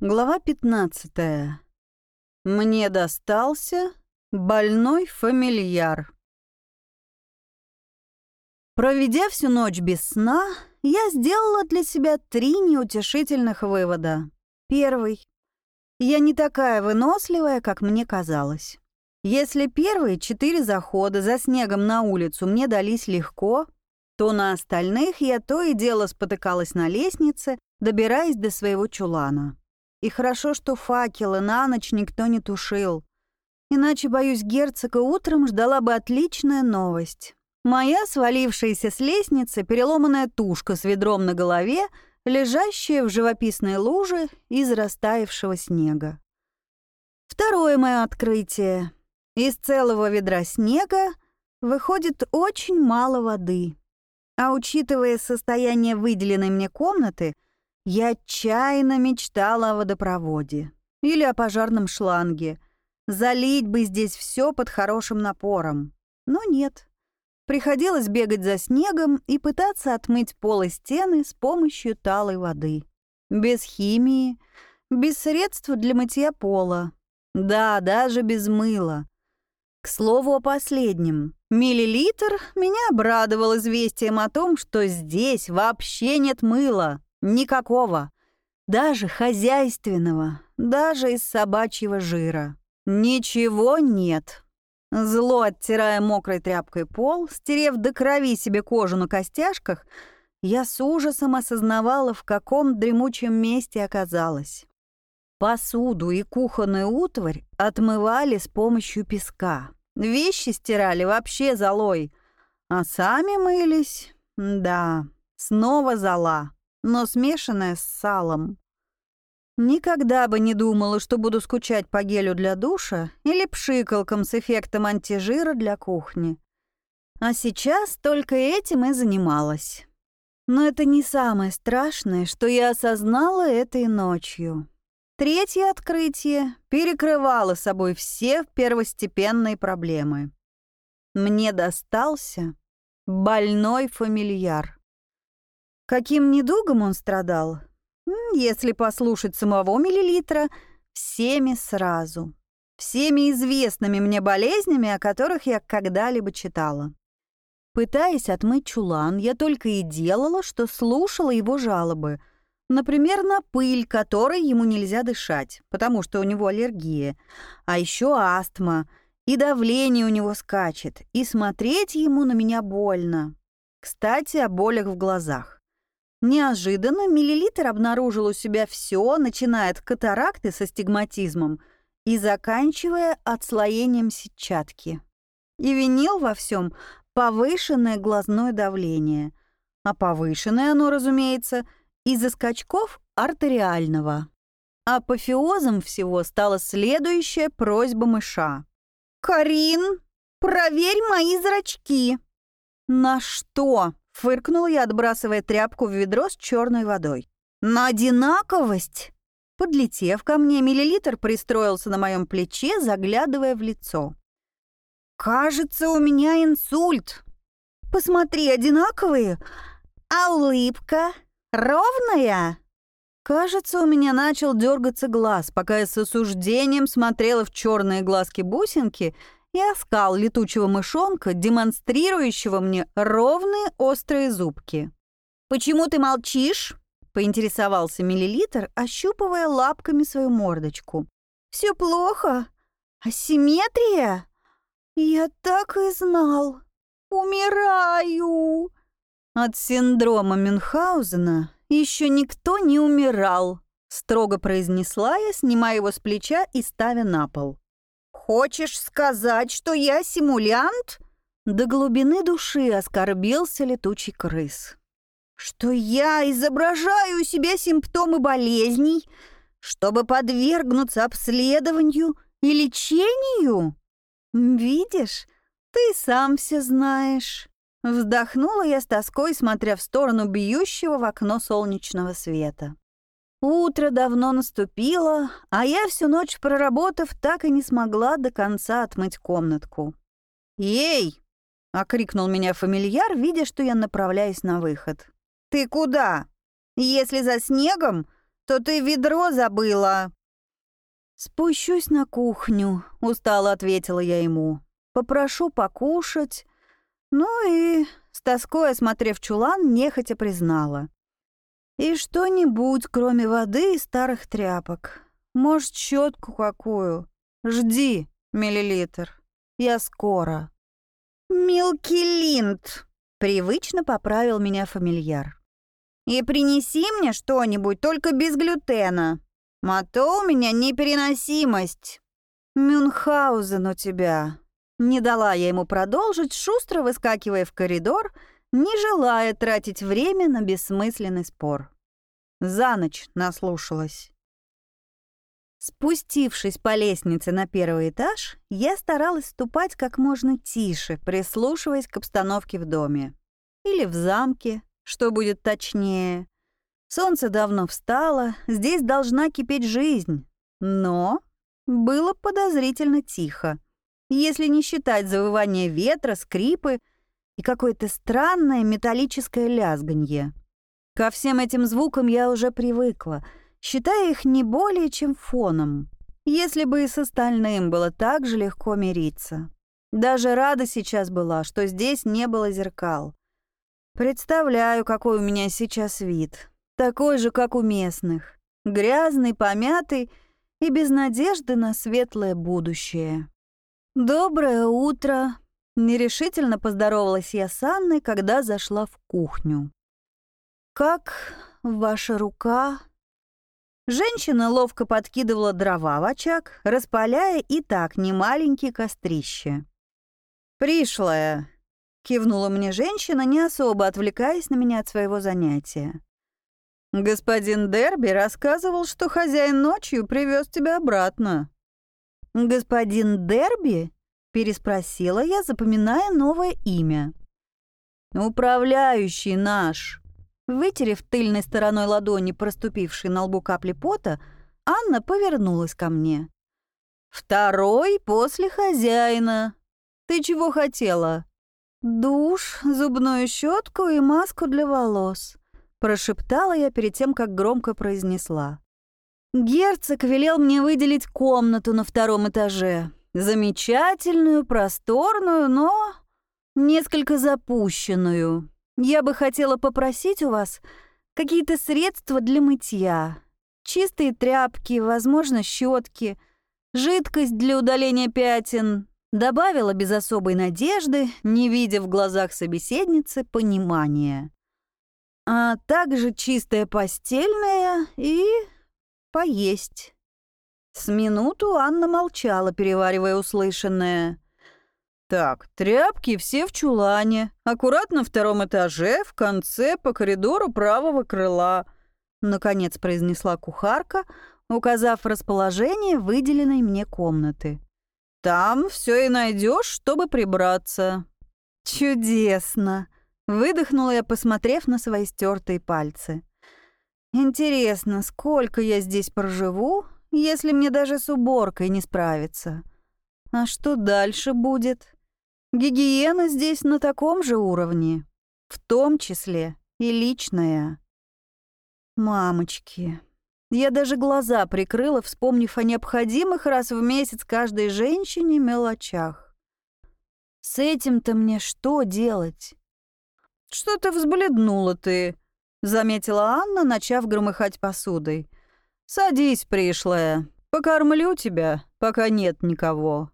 Глава 15. Мне достался больной фамильяр. Проведя всю ночь без сна, я сделала для себя три неутешительных вывода. Первый. Я не такая выносливая, как мне казалось. Если первые четыре захода за снегом на улицу мне дались легко, то на остальных я то и дело спотыкалась на лестнице, добираясь до своего чулана. И хорошо, что факелы на ночь никто не тушил. Иначе, боюсь, герцога утром ждала бы отличная новость. Моя свалившаяся с лестницы переломанная тушка с ведром на голове, лежащая в живописной луже из растаявшего снега. Второе мое открытие. Из целого ведра снега выходит очень мало воды. А учитывая состояние выделенной мне комнаты — я отчаянно мечтала о водопроводе или о пожарном шланге. Залить бы здесь все под хорошим напором. Но нет. Приходилось бегать за снегом и пытаться отмыть пол и стены с помощью талой воды. Без химии, без средств для мытья пола. Да, даже без мыла. К слову о последнем. Миллилитр меня обрадовал известием о том, что здесь вообще нет мыла. Никакого. Даже хозяйственного, даже из собачьего жира. Ничего нет. Зло оттирая мокрой тряпкой пол, стерев до крови себе кожу на костяшках, я с ужасом осознавала, в каком дремучем месте оказалась. Посуду и кухонную утварь отмывали с помощью песка. Вещи стирали вообще золой. А сами мылись, да, снова зола но смешанное с салом. Никогда бы не думала, что буду скучать по гелю для душа или пшикалкам с эффектом антижира для кухни. А сейчас только этим и занималась. Но это не самое страшное, что я осознала этой ночью. Третье открытие перекрывало собой все первостепенные проблемы. Мне достался больной фамильяр. Каким недугом он страдал? Если послушать самого миллилитра, всеми сразу. Всеми известными мне болезнями, о которых я когда-либо читала. Пытаясь отмыть чулан, я только и делала, что слушала его жалобы. Например, на пыль, которой ему нельзя дышать, потому что у него аллергия. А еще астма, и давление у него скачет, и смотреть ему на меня больно. Кстати, о болях в глазах. Неожиданно миллилитр обнаружил у себя все, начиная от катаракты со стигматизмом и заканчивая отслоением сетчатки. И винил во всем повышенное глазное давление. А повышенное оно, разумеется, из-за скачков артериального. Апофеозом всего стала следующая просьба мыша. «Карин, проверь мои зрачки!» «На что?» Фыркнула я, отбрасывая тряпку в ведро с черной водой. «На одинаковость!» Подлетев ко мне, миллилитр пристроился на моем плече, заглядывая в лицо. «Кажется, у меня инсульт. Посмотри, одинаковые. А улыбка ровная?» Кажется, у меня начал дергаться глаз, пока я с осуждением смотрела в черные глазки бусинки и оскал летучего мышонка, демонстрирующего мне ровные острые зубки. «Почему ты молчишь?» — поинтересовался миллилитр, ощупывая лапками свою мордочку. «Все плохо? Асимметрия? Я так и знал. Умираю!» От синдрома Мюнхгаузена еще никто не умирал, строго произнесла я, снимая его с плеча и ставя на пол. «Хочешь сказать, что я симулянт?» До глубины души оскорбился летучий крыс. «Что я изображаю у себя симптомы болезней, чтобы подвергнуться обследованию и лечению? Видишь, ты сам все знаешь». Вздохнула я с тоской, смотря в сторону бьющего в окно солнечного света. Утро давно наступило, а я всю ночь проработав, так и не смогла до конца отмыть комнатку. «Ей!» — окрикнул меня фамильяр, видя, что я направляюсь на выход. «Ты куда? Если за снегом, что ты ведро забыла». «Спущусь на кухню», — устало ответила я ему. «Попрошу покушать». Ну и, с тоской осмотрев чулан, нехотя признала. «И что-нибудь, кроме воды и старых тряпок. Может, щетку какую. Жди, миллилитр. Я скоро». «Милкилинд», — привычно поправил меня фамильяр. «И принеси мне что-нибудь, только без глютена». А у меня непереносимость. Мюнхгаузен у тебя. Не дала я ему продолжить, шустро выскакивая в коридор, не желая тратить время на бессмысленный спор. За ночь наслушалась. Спустившись по лестнице на первый этаж, я старалась ступать как можно тише, прислушиваясь к обстановке в доме. Или в замке, что будет точнее. Солнце давно встало, здесь должна кипеть жизнь. Но было подозрительно тихо, если не считать завывания ветра, скрипы и какое-то странное металлическое лязганье. Ко всем этим звукам я уже привыкла, считая их не более чем фоном. Если бы и с остальным было так же легко мириться. Даже рада сейчас была, что здесь не было зеркал. Представляю, какой у меня сейчас вид. Такой же, как у местных. Грязный, помятый и без надежды на светлое будущее. «Доброе утро!» Нерешительно поздоровалась я с Анной, когда зашла в кухню. «Как ваша рука?» Женщина ловко подкидывала дрова в очаг, распаляя и так немаленькие кострище. «Пришлая!» — кивнула мне женщина, не особо отвлекаясь на меня от своего занятия. Господин Дерби рассказывал, что хозяин ночью привез тебя обратно. Господин Дерби? Переспросила я, запоминая новое имя. Управляющий наш. Вытерев тыльной стороной ладони проступившей на лбу капли пота, Анна повернулась ко мне. «Второй после хозяина. Ты чего хотела?» «Душ, зубную щетку и маску для волос», Прошептала я перед тем, как громко произнесла. Герцог велел мне выделить комнату на втором этаже. Замечательную, просторную, но несколько запущенную. Я бы хотела попросить у вас какие-то средства для мытья. Чистые тряпки, возможно, щетки, жидкость для удаления пятен. Добавила без особой надежды, не видя в глазах собеседницы понимания а также чистая постельная и поесть. С минуту Анна молчала, переваривая услышанное. «Так, тряпки все в чулане, аккуратно на втором этаже, в конце, по коридору правого крыла», наконец произнесла кухарка, указав расположение выделенной мне комнаты. «Там все и найдешь, чтобы прибраться». «Чудесно!» Выдохнула я, посмотрев на свои стертые пальцы. Интересно, сколько я здесь проживу, если мне даже с уборкой не справиться? А что дальше будет? Гигиена здесь на таком же уровне, в том числе и личная. Мамочки, я даже глаза прикрыла, вспомнив о необходимых раз в месяц каждой женщине мелочах. С этим-то мне что делать? «Что-то взбледнула ты», — заметила Анна, начав громыхать посудой. «Садись, пришлая. Покормлю тебя, пока нет никого».